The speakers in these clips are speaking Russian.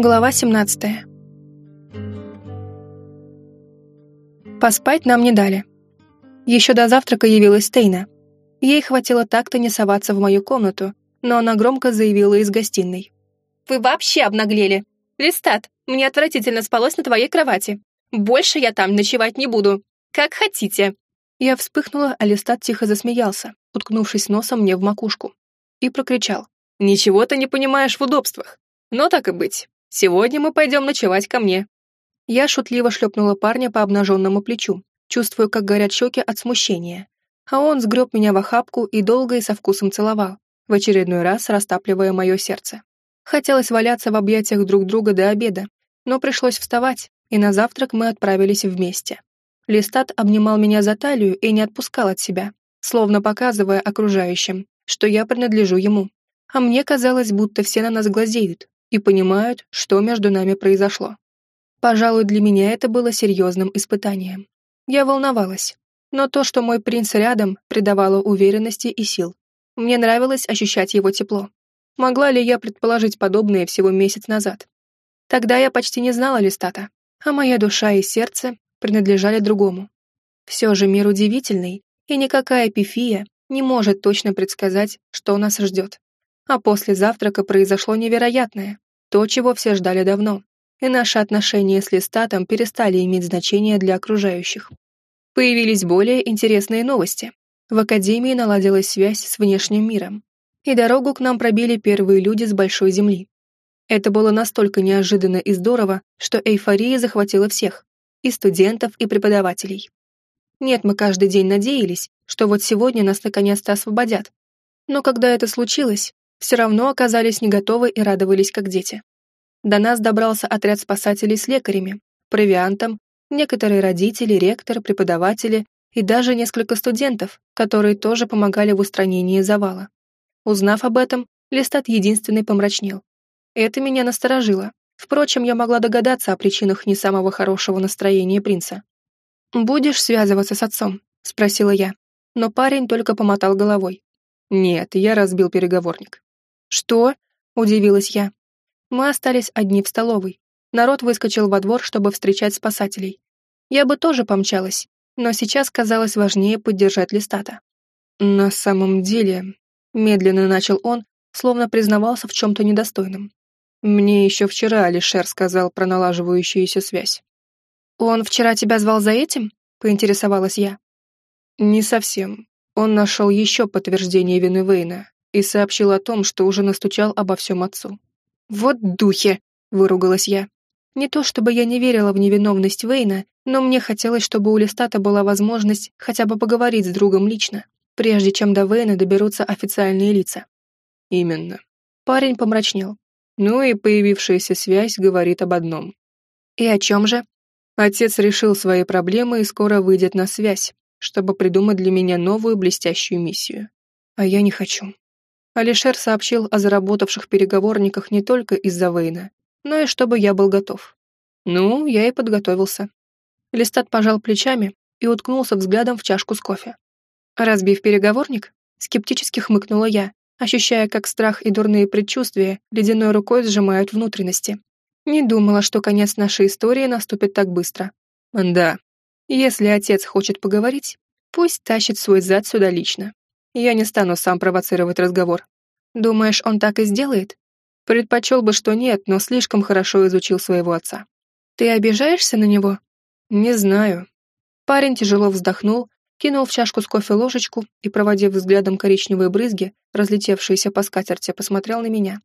Глава 17. Поспать нам не дали. Еще до завтрака явилась Тейна. Ей хватило так-то не соваться в мою комнату, но она громко заявила из гостиной. «Вы вообще обнаглели! Листат, мне отвратительно спалось на твоей кровати. Больше я там ночевать не буду. Как хотите!» Я вспыхнула, а Листат тихо засмеялся, уткнувшись носом мне в макушку, и прокричал. «Ничего ты не понимаешь в удобствах. Но так и быть. Сегодня мы пойдем ночевать ко мне». Я шутливо шлепнула парня по обнаженному плечу, чувствуя, как горят щеки от смущения. А он сгреб меня в охапку и долго и со вкусом целовал, в очередной раз растапливая мое сердце. Хотелось валяться в объятиях друг друга до обеда, но пришлось вставать, и на завтрак мы отправились вместе. Листат обнимал меня за талию и не отпускал от себя, словно показывая окружающим, что я принадлежу ему. А мне казалось, будто все на нас глазеют, и понимают, что между нами произошло. Пожалуй, для меня это было серьезным испытанием. Я волновалась, но то, что мой принц рядом, придавало уверенности и сил. Мне нравилось ощущать его тепло. Могла ли я предположить подобное всего месяц назад? Тогда я почти не знала Листата, а моя душа и сердце принадлежали другому. Все же мир удивительный, и никакая пифия не может точно предсказать, что нас ждет. А после завтрака произошло невероятное, то, чего все ждали давно, и наши отношения с Листатом перестали иметь значение для окружающих. Появились более интересные новости. В Академии наладилась связь с внешним миром, и дорогу к нам пробили первые люди с Большой Земли. Это было настолько неожиданно и здорово, что эйфория захватила всех, и студентов, и преподавателей. Нет, мы каждый день надеялись, что вот сегодня нас наконец-то освободят. Но когда это случилось, все равно оказались не готовы и радовались как дети. До нас добрался отряд спасателей с лекарями, провиантом, некоторые родители, ректор, преподаватели и даже несколько студентов, которые тоже помогали в устранении завала. Узнав об этом, Листат единственный помрачнел. Это меня насторожило. Впрочем, я могла догадаться о причинах не самого хорошего настроения принца. «Будешь связываться с отцом?» — спросила я. Но парень только помотал головой. «Нет, я разбил переговорник». «Что?» — удивилась я. Мы остались одни в столовой. Народ выскочил во двор, чтобы встречать спасателей. Я бы тоже помчалась, но сейчас казалось важнее поддержать Листата. «На самом деле...» — медленно начал он, словно признавался в чем-то недостойном. «Мне еще вчера Алишер сказал про налаживающуюся связь». «Он вчера тебя звал за этим?» — поинтересовалась я. «Не совсем. Он нашел еще подтверждение вины Вейна, и сообщил о том, что уже настучал обо всем отцу. «Вот духи!» — выругалась я. Не то чтобы я не верила в невиновность Вейна, но мне хотелось, чтобы у Листата была возможность хотя бы поговорить с другом лично, прежде чем до Вейна доберутся официальные лица. Именно. Парень помрачнел. Ну и появившаяся связь говорит об одном. И о чем же? Отец решил свои проблемы и скоро выйдет на связь, чтобы придумать для меня новую блестящую миссию. А я не хочу. Алишер сообщил о заработавших переговорниках не только из-за Вейна, но и чтобы я был готов. Ну, я и подготовился. Листат пожал плечами и уткнулся взглядом в чашку с кофе. Разбив переговорник, скептически хмыкнула я, ощущая, как страх и дурные предчувствия ледяной рукой сжимают внутренности. Не думала, что конец нашей истории наступит так быстро. Да, если отец хочет поговорить, пусть тащит свой зад сюда лично. Я не стану сам провоцировать разговор. Думаешь, он так и сделает? Предпочел бы, что нет, но слишком хорошо изучил своего отца. Ты обижаешься на него? Не знаю. Парень тяжело вздохнул, кинул в чашку с кофе ложечку и, проводив взглядом коричневые брызги, разлетевшиеся по скатерти, посмотрел на меня.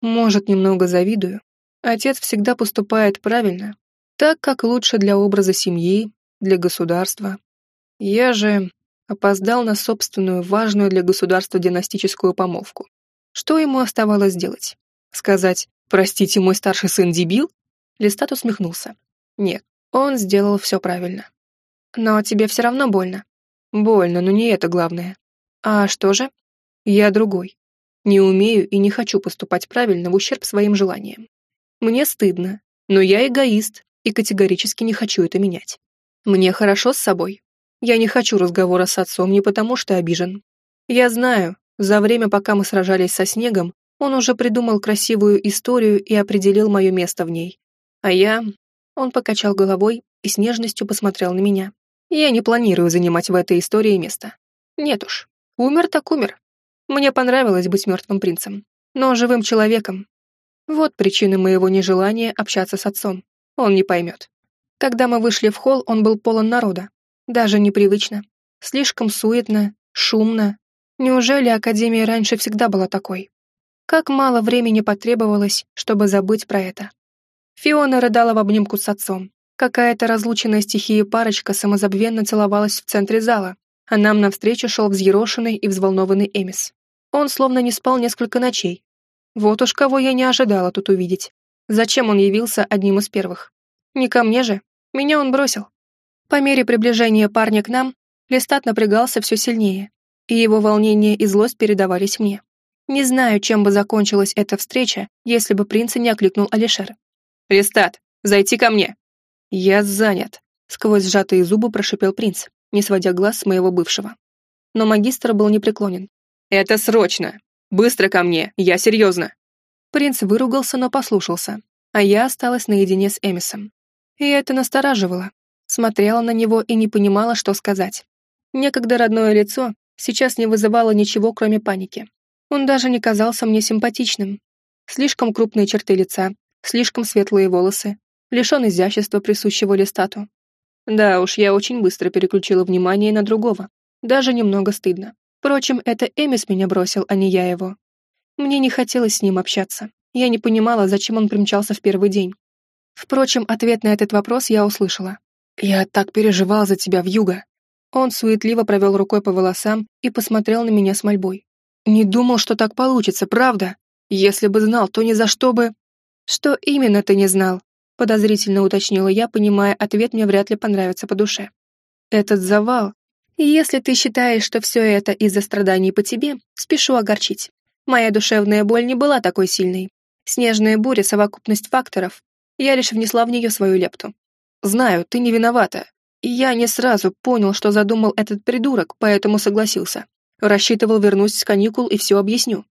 Может, немного завидую. Отец всегда поступает правильно, так, как лучше для образа семьи, для государства. Я же опоздал на собственную важную для государства династическую помолвку. Что ему оставалось делать? Сказать «Простите, мой старший сын дебил?» Листат усмехнулся. Нет, он сделал все правильно. Но тебе все равно больно. Больно, но не это главное. А что же? Я другой. Не умею и не хочу поступать правильно в ущерб своим желаниям. Мне стыдно, но я эгоист и категорически не хочу это менять. Мне хорошо с собой, я не хочу разговора с отцом не потому, что обижен. Я знаю, за время, пока мы сражались со снегом, Он уже придумал красивую историю и определил мое место в ней. А я... Он покачал головой и с нежностью посмотрел на меня. Я не планирую занимать в этой истории место. Нет уж. Умер так умер. Мне понравилось быть мертвым принцем, но живым человеком. Вот причина моего нежелания общаться с отцом. Он не поймет. Когда мы вышли в холл, он был полон народа. Даже непривычно. Слишком суетно, шумно. Неужели Академия раньше всегда была такой? Как мало времени потребовалось, чтобы забыть про это. Фиона рыдала в обнимку с отцом. Какая-то разлученная стихия парочка самозабвенно целовалась в центре зала, а нам навстречу шел взъерошенный и взволнованный Эмис. Он словно не спал несколько ночей. Вот уж кого я не ожидала тут увидеть. Зачем он явился одним из первых? Не ко мне же. Меня он бросил. По мере приближения парня к нам, Листат напрягался все сильнее, и его волнение и злость передавались мне. Не знаю, чем бы закончилась эта встреча, если бы принца не окликнул Алишер. «Листат, зайти ко мне!» «Я занят», — сквозь сжатые зубы прошипел принц, не сводя глаз с моего бывшего. Но магистр был непреклонен. «Это срочно! Быстро ко мне, я серьезно!» Принц выругался, но послушался, а я осталась наедине с Эмисом. И это настораживало. Смотрела на него и не понимала, что сказать. Некогда родное лицо сейчас не вызывало ничего, кроме паники. Он даже не казался мне симпатичным. Слишком крупные черты лица, слишком светлые волосы, лишен изящества, присущего Листату. Да уж, я очень быстро переключила внимание на другого. Даже немного стыдно. Впрочем, это Эмис меня бросил, а не я его. Мне не хотелось с ним общаться. Я не понимала, зачем он примчался в первый день. Впрочем, ответ на этот вопрос я услышала. «Я так переживал за тебя в юго». Он суетливо провел рукой по волосам и посмотрел на меня с мольбой. «Не думал, что так получится, правда? Если бы знал, то ни за что бы...» «Что именно ты не знал?» подозрительно уточнила я, понимая, ответ мне вряд ли понравится по душе. «Этот завал. Если ты считаешь, что все это из-за страданий по тебе, спешу огорчить. Моя душевная боль не была такой сильной. Снежная буря — совокупность факторов. Я лишь внесла в нее свою лепту. Знаю, ты не виновата. Я не сразу понял, что задумал этот придурок, поэтому согласился. Рассчитывал вернусь с каникул и все объясню.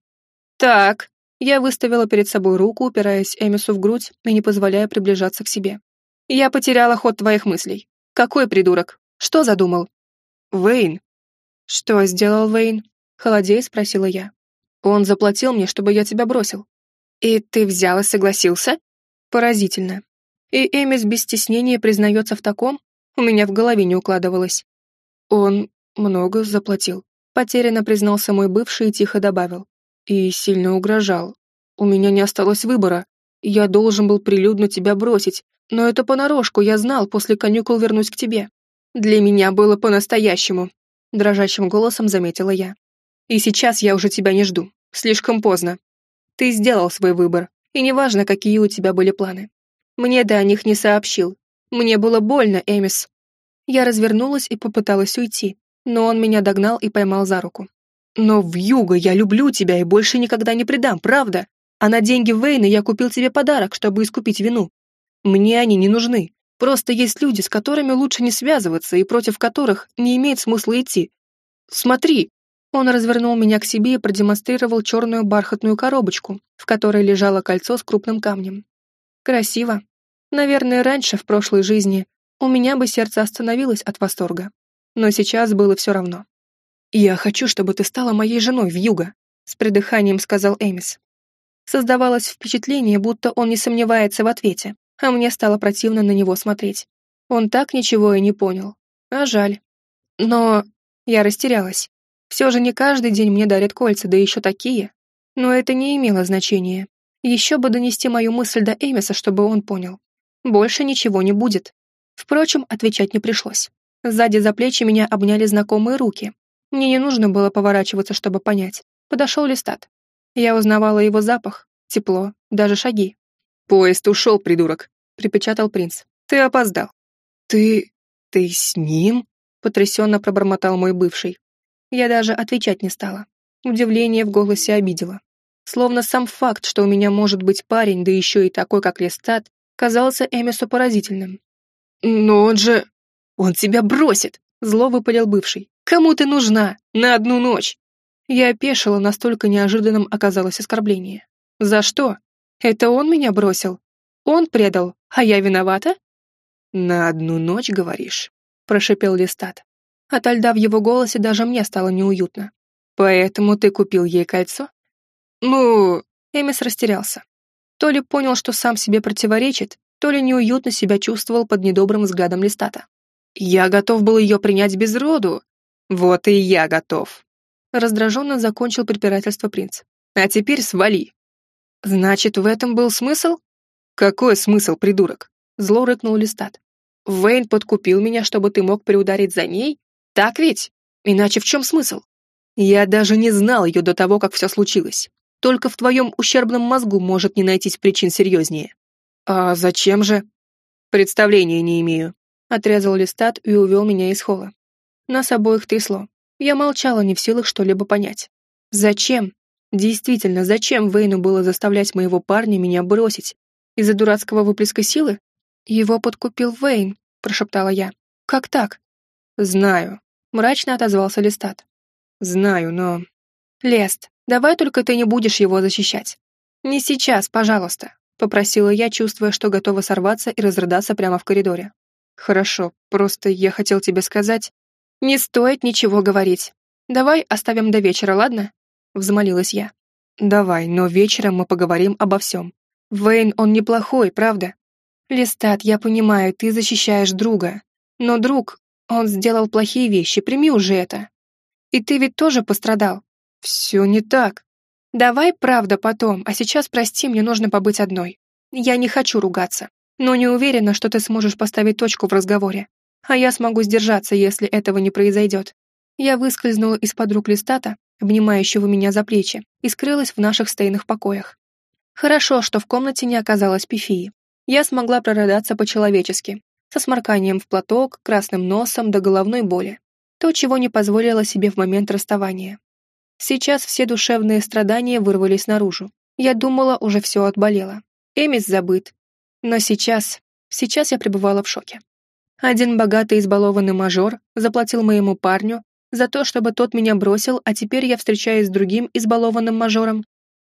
Так, я выставила перед собой руку, упираясь Эмису в грудь и не позволяя приближаться к себе. Я потеряла ход твоих мыслей. Какой придурок? Что задумал? Вейн. Что сделал Вейн? Холодея спросила я. Он заплатил мне, чтобы я тебя бросил. И ты взял и согласился? Поразительно. И Эмис без стеснения признается в таком, у меня в голове не укладывалось. Он много заплатил. Потерянно признался мой бывший и тихо добавил. И сильно угрожал. У меня не осталось выбора. Я должен был прилюдно тебя бросить, но это понарошку, я знал, после каникул вернусь к тебе. Для меня было по-настоящему, дрожащим голосом заметила я. И сейчас я уже тебя не жду. Слишком поздно. Ты сделал свой выбор, и неважно, какие у тебя были планы. Мне ты о них не сообщил. Мне было больно, Эмис. Я развернулась и попыталась уйти, но он меня догнал и поймал за руку. «Но в Юго я люблю тебя и больше никогда не предам, правда? А на деньги Вейна я купил тебе подарок, чтобы искупить вину. Мне они не нужны. Просто есть люди, с которыми лучше не связываться и против которых не имеет смысла идти. Смотри!» Он развернул меня к себе и продемонстрировал черную бархатную коробочку, в которой лежало кольцо с крупным камнем. Красиво. Наверное, раньше, в прошлой жизни, у меня бы сердце остановилось от восторга. Но сейчас было все равно. «Я хочу, чтобы ты стала моей женой в юго», — с придыханием сказал Эмис. Создавалось впечатление, будто он не сомневается в ответе, а мне стало противно на него смотреть. Он так ничего и не понял. А жаль. Но я растерялась. Все же не каждый день мне дарят кольца, да еще такие. Но это не имело значения. Еще бы донести мою мысль до Эмиса, чтобы он понял. Больше ничего не будет. Впрочем, отвечать не пришлось. Сзади за плечи меня обняли знакомые руки, мне не нужно было поворачиваться, чтобы понять. Подошел Листат. Я узнавала его запах, тепло, даже шаги. «Поезд ушел, придурок», — припечатал принц. «Ты опоздал». «Ты... ты с ним?» — потрясенно пробормотал мой бывший. Я даже отвечать не стала. Удивление в голосе обидело. Словно сам факт, что у меня может быть парень, да еще и такой, как Листат, казался Эмису поразительным. «Но он же... он тебя бросит!» — зло выпалил бывший. Кому ты нужна? На одну ночь!» Я опешила, настолько неожиданным оказалось оскорбление. За что? Это он меня бросил? Он предал, а я виновата? «На одну ночь, говоришь?» — прошипел Листат. От льда в его голосе даже мне стало неуютно. «Поэтому ты купил ей кольцо?» «Ну...» — Эмис растерялся. То ли понял, что сам себе противоречит, то ли неуютно себя чувствовал под недобрым взглядом Листата. «Я готов был ее принять без роду». «Вот и я готов», — раздраженно закончил препирательство принц. «А теперь свали». «Значит, в этом был смысл?» «Какой смысл, придурок?» — зло рыкнул Листат. Вейн подкупил меня, чтобы ты мог приударить за ней? Так ведь? Иначе в чем смысл? Я даже не знал ее до того, как все случилось. Только в твоем ущербном мозгу может не найтись причин серьезнее. А зачем же? Представления не имею. Отрезал листат и увел меня из холла. Нас обоих трясло. Я молчала, не в силах что-либо понять. Зачем? Действительно, зачем Вейну было заставлять моего парня меня бросить? Из-за дурацкого выплеска силы? «Его подкупил Вейн», — прошептала я. «Как так?» «Знаю», — мрачно отозвался Листат. «Знаю, но...» «Лест, давай только ты не будешь его защищать». «Не сейчас, пожалуйста», — попросила я, чувствуя, что готова сорваться и разрыдаться прямо в коридоре. «Хорошо, просто я хотел тебе сказать...» «Не стоит ничего говорить. Давай оставим до вечера, ладно?» — взмолилась я. «Давай, но вечером мы поговорим обо всем. Вейн, он неплохой, правда? «Листат, я понимаю, ты защищаешь друга. Но друг, он сделал плохие вещи, прими уже это. И ты ведь тоже пострадал. Все не так. Давай правда потом, а сейчас прости, мне нужно побыть одной. Я не хочу ругаться, но не уверена, что ты сможешь поставить точку в разговоре. А я смогу сдержаться, если этого не произойдет. Я выскользнула из-под рук Листата, обнимающего меня за плечи, и скрылась в наших стейных покоях. Хорошо, что в комнате не оказалось пифии я смогла прорыдаться по-человечески, со сморканием в платок, красным носом до головной боли. То, чего не позволила себе в момент расставания. Сейчас все душевные страдания вырвались наружу. Я думала, уже все отболело. Эмис забыт. Но сейчас, сейчас я пребывала в шоке. Один богатый избалованный мажор заплатил моему парню за то, чтобы тот меня бросил, а теперь я встречаюсь с другим избалованным мажором,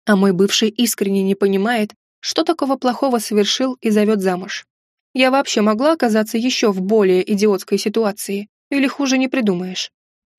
а мой бывший искренне не понимает, что такого плохого совершил и зовет замуж? Я вообще могла оказаться еще в более идиотской ситуации, или хуже не придумаешь.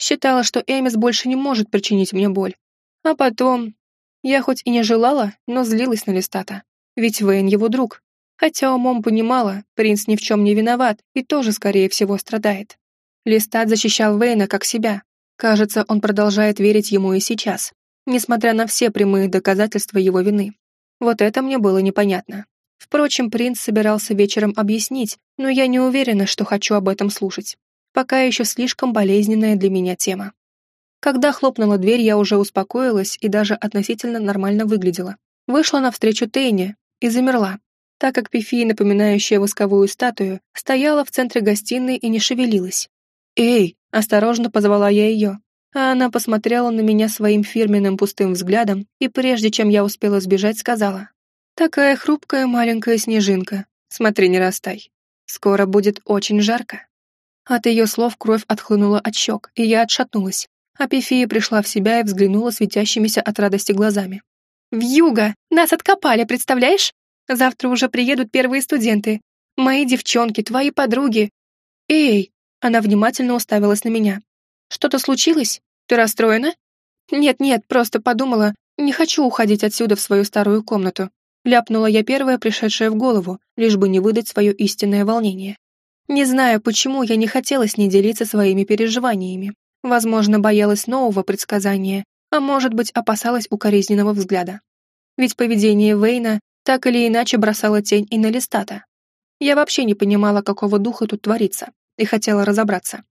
Считала, что Эмис больше не может причинить мне боль. А потом... Я хоть и не желала, но злилась на Листата. Ведь Вейн его друг. Хотя умом понимала, принц ни в чем не виноват и тоже, скорее всего, страдает. Листат защищал Вейна как себя. Кажется, он продолжает верить ему и сейчас, несмотря на все прямые доказательства его вины. Вот это мне было непонятно. Впрочем, принц собирался вечером объяснить, но я не уверена, что хочу об этом слушать. Пока еще слишком болезненная для меня тема. Когда хлопнула дверь, я уже успокоилась и даже относительно нормально выглядела. Вышла навстречу Тейне и замерла, так как Пифия, напоминающая восковую статую, стояла в центре гостиной и не шевелилась. «Эй!» — осторожно позвала я ее а она посмотрела на меня своим фирменным пустым взглядом и прежде чем я успела сбежать, сказала, «Такая хрупкая маленькая снежинка, смотри, не растай. Скоро будет очень жарко». От ее слов кровь отхлынула от щек, и я отшатнулась, а Пифия пришла в себя и взглянула светящимися от радости глазами. «Вьюга! Нас откопали, представляешь? Завтра уже приедут первые студенты. Мои девчонки, твои подруги. Эй!» Она внимательно уставилась на меня. Что-то случилось? Ты расстроена? Нет-нет, просто подумала, не хочу уходить отсюда в свою старую комнату. Ляпнула я первая, пришедшая в голову, лишь бы не выдать свое истинное волнение. Не знаю, почему я не хотела с ней делиться своими переживаниями. Возможно, боялась нового предсказания, а может быть, опасалась укоризненного взгляда. Ведь поведение Вейна так или иначе бросало тень и на Листата. Я вообще не понимала, какого духа тут творится, и хотела разобраться.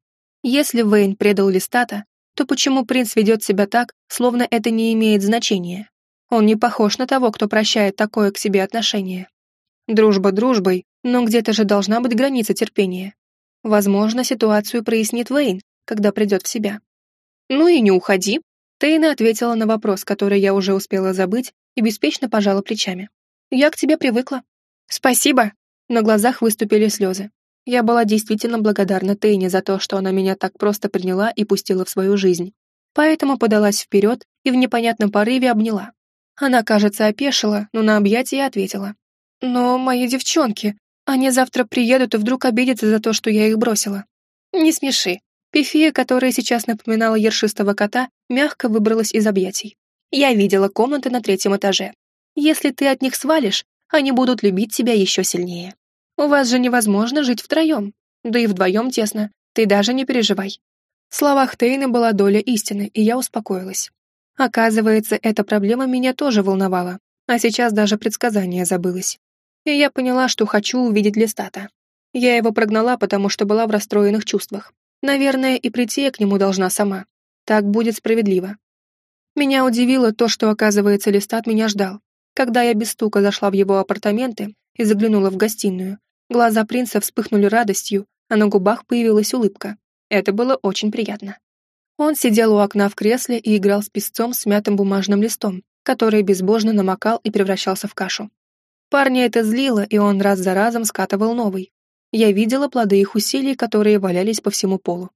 Если Вейн предал Листата, то почему принц ведет себя так, словно это не имеет значения? Он не похож на того, кто прощает такое к себе отношение. Дружба дружбой, но где-то же должна быть граница терпения. Возможно, ситуацию прояснит Вейн, когда придет в себя. «Ну и не уходи», — Тейна ответила на вопрос, который я уже успела забыть, и беспечно пожала плечами. «Я к тебе привыкла». «Спасибо», — на глазах выступили слезы. Я была действительно благодарна Тейне за то, что она меня так просто приняла и пустила в свою жизнь. поэтому подалась вперед и в непонятном порыве обняла. Она, кажется, опешила, но на объятие ответила. «Но мои девчонки, они завтра приедут и вдруг обидятся за то, что я их бросила». «Не смеши». Пифия, которая сейчас напоминала ершистого кота, мягко выбралась из объятий. «Я видела комнаты на третьем этаже. Если ты от них свалишь, они будут любить тебя еще сильнее. У вас же невозможно жить втроем. Да и вдвоем тесно. Ты даже не переживай». В словах Тейна была доля истины, и я успокоилась. Оказывается, эта проблема меня тоже волновала, а сейчас даже предсказание забылось. И я поняла, что хочу увидеть Листата. Я его прогнала, потому что была в расстроенных чувствах. Наверное, и прийти я к нему должна сама. Так будет справедливо. Меня удивило то, что, оказывается, Листат меня ждал. Когда я без стука зашла в его апартаменты и заглянула в гостиную, глаза принца вспыхнули радостью, а на губах появилась улыбка. Это было очень приятно. Он сидел у окна в кресле и играл с песцом с мятым бумажным листом, который безбожно намокал и превращался в кашу. Парня это злило, и он раз за разом скатывал новый, я видела плоды их усилий, которые валялись по всему полу.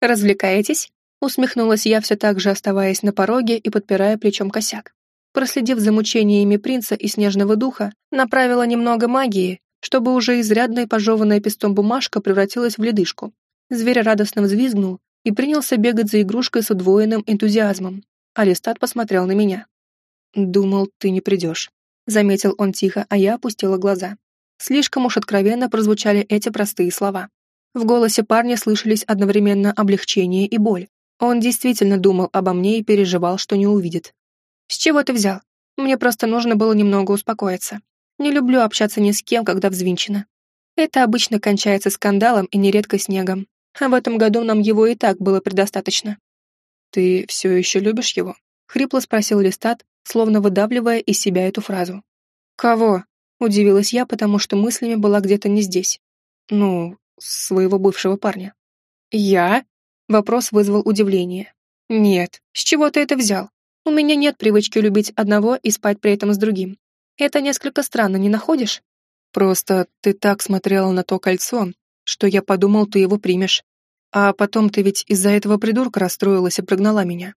«Развлекаетесь?» — усмехнулась я, все так же оставаясь на пороге и подпирая плечом косяк. Проследив за мучениями принца и снежного духа, направила немного магии, чтобы уже изрядная пожеванная пестом бумажка превратилась в ледышку. Зверь радостно взвизгнул и принялся бегать за игрушкой с удвоенным энтузиазмом. Алистат посмотрел на меня. «Думал, ты не придешь», — заметил он тихо, а я опустила глаза. Слишком уж откровенно прозвучали эти простые слова. В голосе парня слышались одновременно облегчение и боль. Он действительно думал обо мне и переживал, что не увидит. «С чего ты взял? Мне просто нужно было немного успокоиться. Не люблю общаться ни с кем, когда взвинчено. Это обычно кончается скандалом и нередко снегом. А в этом году нам его и так было предостаточно». «Ты все еще любишь его?» — хрипло спросил Листат, словно выдавливая из себя эту фразу. «Кого?» Удивилась я, потому что мыслями была где-то не здесь. Ну, своего бывшего парня. «Я?» Вопрос вызвал удивление. «Нет, с чего ты это взял? У меня нет привычки любить одного и спать при этом с другим. Это несколько странно, не находишь? Просто ты так смотрела на то кольцо, что я подумал, ты его примешь. А потом ты ведь из-за этого придурка расстроилась и прогнала меня».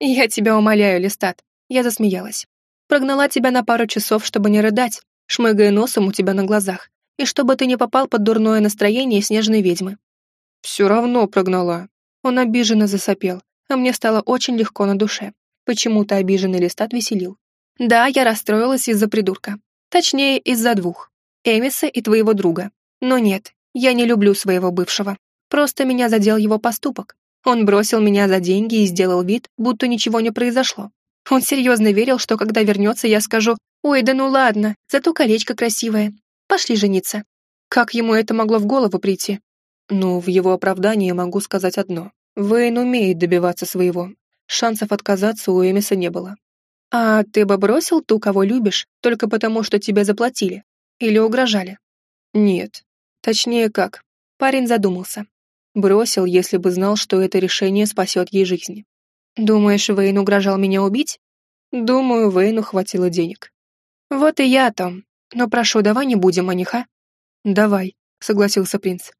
«Я тебя умоляю, Листат», — я засмеялась. «Прогнала тебя на пару часов, чтобы не рыдать, шмыгая носом у тебя на глазах, и чтобы ты не попал под дурное настроение снежной ведьмы. Все равно прогнала. Он обиженно засопел, а мне стало очень легко на душе. Почему-то обиженный листат веселил. Да, я расстроилась из-за придурка. Точнее, из-за двух. Эмиса и твоего друга. Но нет, я не люблю своего бывшего. Просто меня задел его поступок. Он бросил меня за деньги и сделал вид, будто ничего не произошло. Он серьезно верил, что когда вернется, я скажу «Ой, да ну ладно, зато колечко красивое. Пошли жениться». Как ему это могло в голову прийти? Ну, в его оправдании могу сказать одно. Вейн умеет добиваться своего. Шансов отказаться у Эмиса не было. А ты бы бросил ту, кого любишь, только потому, что тебе заплатили? Или угрожали? Нет. Точнее как. Парень задумался. Бросил, если бы знал, что это решение спасет ей жизнь. Думаешь, Вейн угрожал меня убить? Думаю, Вейну хватило денег. «Вот и я о том. Но прошу, давай не будем о них, а?» «Давай», — согласился принц.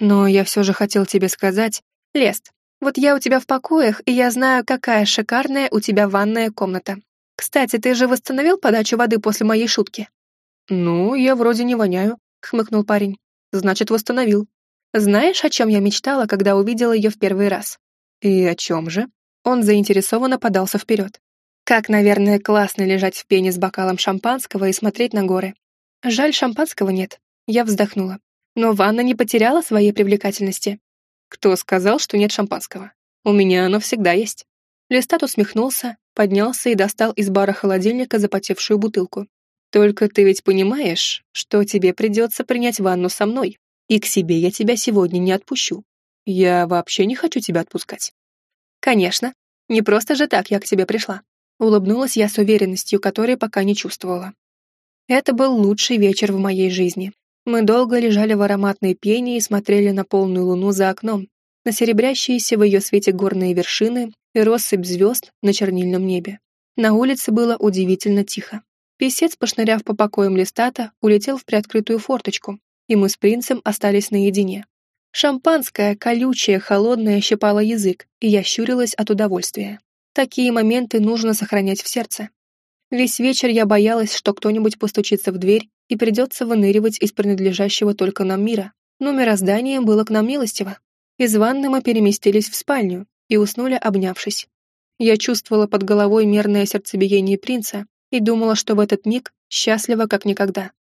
«Но я все же хотел тебе сказать...» «Лест, вот я у тебя в покоях, и я знаю, какая шикарная у тебя ванная комната. Кстати, ты же восстановил подачу воды после моей шутки?» «Ну, я вроде не воняю», — хмыкнул парень. «Значит, восстановил. Знаешь, о чем я мечтала, когда увидела ее в первый раз?» «И о чем же?» Он заинтересованно подался вперед. Как, наверное, классно лежать в пене с бокалом шампанского и смотреть на горы. Жаль, шампанского нет. Я вздохнула. Но ванна не потеряла своей привлекательности. Кто сказал, что нет шампанского? У меня оно всегда есть. Листат усмехнулся, поднялся и достал из бара холодильника запотевшую бутылку. Только ты ведь понимаешь, что тебе придется принять ванну со мной, и к себе я тебя сегодня не отпущу. Я вообще не хочу тебя отпускать. Конечно, не просто же так я к тебе пришла. Улыбнулась я с уверенностью, которой пока не чувствовала. Это был лучший вечер в моей жизни. Мы долго лежали в ароматной пене и смотрели на полную луну за окном, на серебрящиеся в ее свете горные вершины и россыпь звезд на чернильном небе. На улице было удивительно тихо. Песец, пошныряв по покоям листата, улетел в приоткрытую форточку, и мы с принцем остались наедине. Шампанское, колючее, холодное, щипало язык, и я щурилась от удовольствия. Такие моменты нужно сохранять в сердце. Весь вечер я боялась, что кто-нибудь постучится в дверь и придется выныривать из принадлежащего только нам мира. Но мироздание было к нам милостиво. Из ванны мы переместились в спальню и уснули, обнявшись. Я чувствовала под головой мерное сердцебиение принца и думала, что в этот миг счастлива как никогда.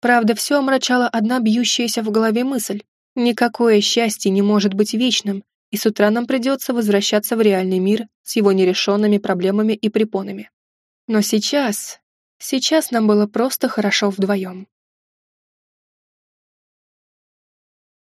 Правда, все омрачала одна бьющаяся в голове мысль. Никакое счастье не может быть вечным, и с утра нам придется возвращаться в реальный мир с его нерешенными проблемами и препонами. Но сейчас... Сейчас нам было просто хорошо вдвоем.